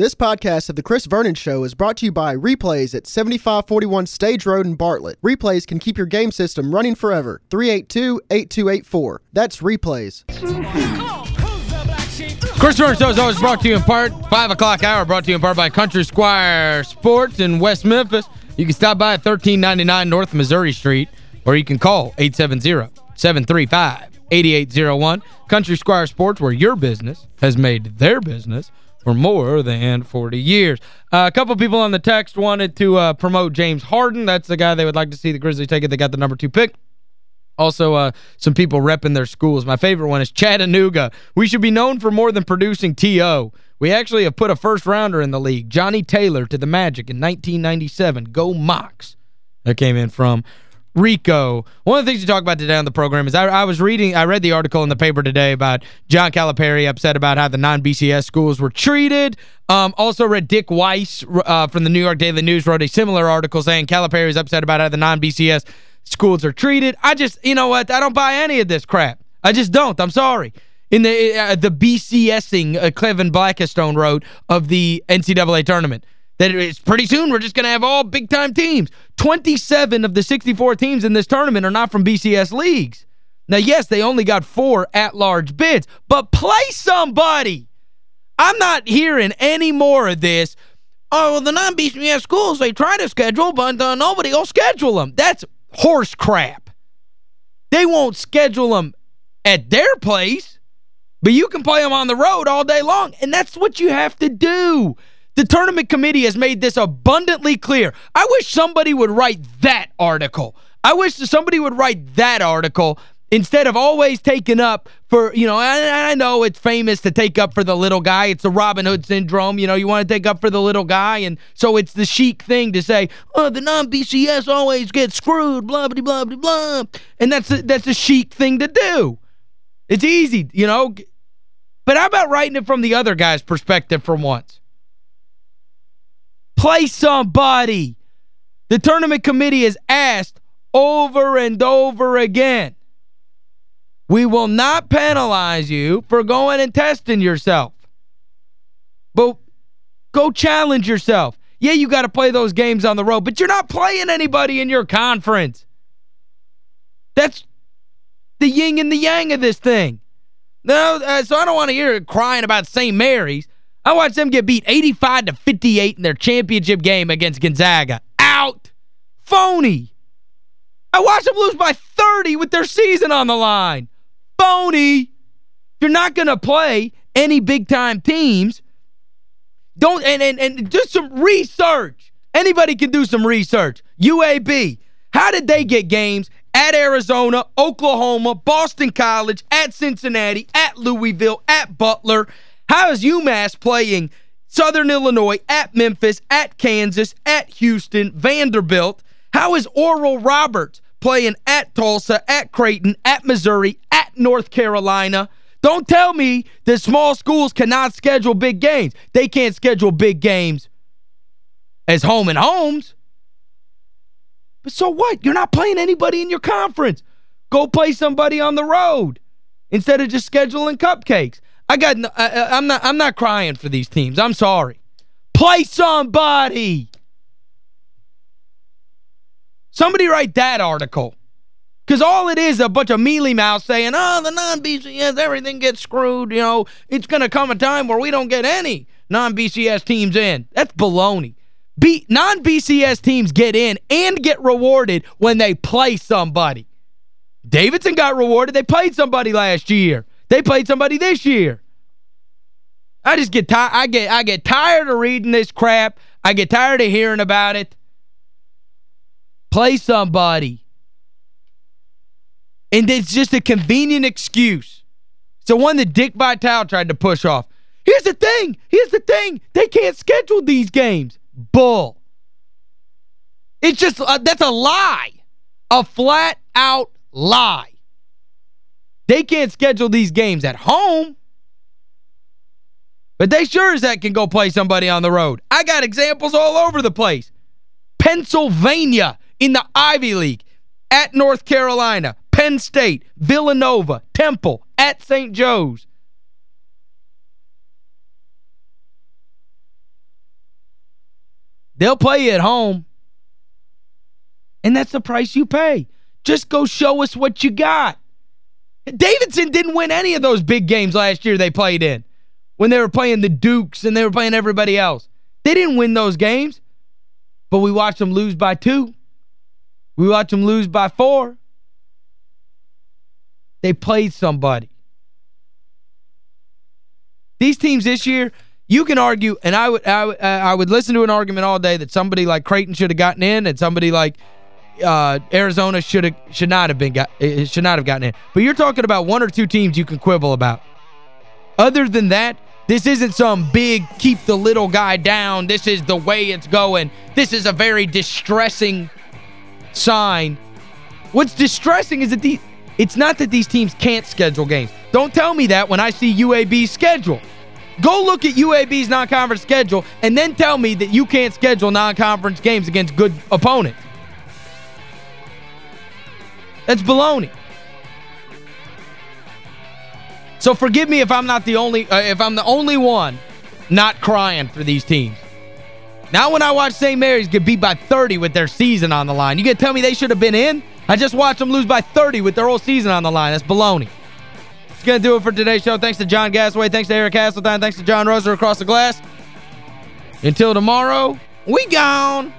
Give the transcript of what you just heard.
This podcast of The Chris Vernon Show is brought to you by Replays at 7541 Stage Road in Bartlett. Replays can keep your game system running forever. 382-8284. That's Replays. Chris Vernon Show is always brought to you in part, 5 o'clock hour, brought to you in part by Country Squire Sports in West Memphis. You can stop by at 1399 North Missouri Street, or you can call 870-735-8801. Country Squire Sports, where your business has made their business for more than 40 years. Uh, a couple people on the text wanted to uh, promote James Harden. That's the guy they would like to see the Grizzlies take it. They got the number two pick. Also, uh, some people repping their schools. My favorite one is Chattanooga. We should be known for more than producing T.O. We actually have put a first-rounder in the league, Johnny Taylor, to the Magic in 1997. Go Mocs. That came in from Rico. One of the things you talk about today on the program is I, I, was reading, I read the article in the paper today about John Calipari upset about how the non-BCS schools were treated. Um, also read Dick Weiss uh, from the New York Daily News wrote a similar article saying Calipari is upset about how the non-BCS schools are treated. I just, you know what, I don't buy any of this crap. I just don't. I'm sorry. In the uh, the BCSing, uh, Kevin Blackistone wrote of the NCAA tournament, that it's pretty soon we're just going to have all big-time teams. 27 of the 64 teams in this tournament are not from BCS leagues. Now, yes, they only got four at-large bids, but play somebody. I'm not hearing any more of this. Oh, well, the non-BCS schools, they try to schedule, but uh, nobody will schedule them. That's horse crap. They won't schedule them at their place, but you can play them on the road all day long, and that's what you have to do. The tournament committee has made this abundantly clear. I wish somebody would write that article. I wish somebody would write that article instead of always taking up for, you know, I, I, know it's famous to take up for the little guy. It's the Robin Hood syndrome. You know, you want to take up for the little guy, and so it's the chic thing to say, oh, the non-BCS always gets screwed, blah, blah, blah, blah, blah. And that's a, that's a chic thing to do. It's easy, you know. But how about writing it from the other guy's perspective for once? Play somebody. The tournament committee has asked over and over again we will not penalize you for going and testing yourself. But go challenge yourself. Yeah, you got to play those games on the road, but you're not playing anybody in your conference. That's the yin and the yang of this thing. No, uh, so I don't want to hear crying about St. Mary's. I watched them get beat 85 to 58 in their championship game against Gonzaga. Out. Phony. I watched them lose by 30 with their season on the line phony. You're not going to play any big-time teams. Don't and, and and do some research. Anybody can do some research. UAB, how did they get games at Arizona, Oklahoma, Boston College, at Cincinnati, at Louisville, at Butler? How is UMass playing Southern Illinois, at Memphis, at Kansas, at Houston, Vanderbilt? How is Oral Roberts playing at Tulsa, at Creighton, at Missouri, at North Carolina. Don't tell me that small schools cannot schedule big games. They can't schedule big games as home and homes. But so what? You're not playing anybody in your conference. Go play somebody on the road instead of just scheduling cupcakes. I got I, I'm not I'm not crying for these teams. I'm sorry. Play somebody. Somebody write that article. Because all it is a bunch of mealy mouths saying, oh, the non-BCS, everything gets screwed. You know, it's going to come a time where we don't get any non-BCS teams in. That's baloney. Non-BCS teams get in and get rewarded when they play somebody. Davidson got rewarded. They played somebody last year. They played somebody this year. I just get tired. I get I get tired of reading this crap. I get tired of hearing about it. Play somebody. And it's just a convenient excuse. It's the one that Dick Vitale tried to push off. Here's the thing. Here's the thing. They can't schedule these games. Bull. It's just, uh, that's a lie. A flat-out lie. They can't schedule these games at home. But they sure as that can go play somebody on the road. I got examples all over the place. Pennsylvania in the Ivy League at North Carolina, Penn State, Villanova, Temple, at St. Joe's. They'll play you at home. And that's the price you pay. Just go show us what you got. Davidson didn't win any of those big games last year they played in when they were playing the Dukes and they were playing everybody else. They didn't win those games, but we watched them lose by two. We watched them lose by four. They played somebody. These teams this year, you can argue, and I would I, I would listen to an argument all day that somebody like Creighton should have gotten in and somebody like uh, Arizona should have should not have been got should not have gotten in. But you're talking about one or two teams you can quibble about. Other than that, this isn't some big keep the little guy down. This is the way it's going. This is a very distressing sign. What's distressing is that the it's not that these teams can't schedule games. Don't tell me that when I see UAB's schedule. Go look at UAB's non-conference schedule and then tell me that you can't schedule non-conference games against good opponents. That's baloney. So forgive me if I'm not the only uh, if I'm the only one not crying for these teams. Now when I watch St. Mary's get beat by 30 with their season on the line, you going to tell me they should have been in? I just watched them lose by 30 with their whole season on the line. That's baloney. It's going to do it for today's show. Thanks to John Gasaway. Thanks to Eric Hasseltine. Thanks to John Roser across the glass. Until tomorrow, we gone.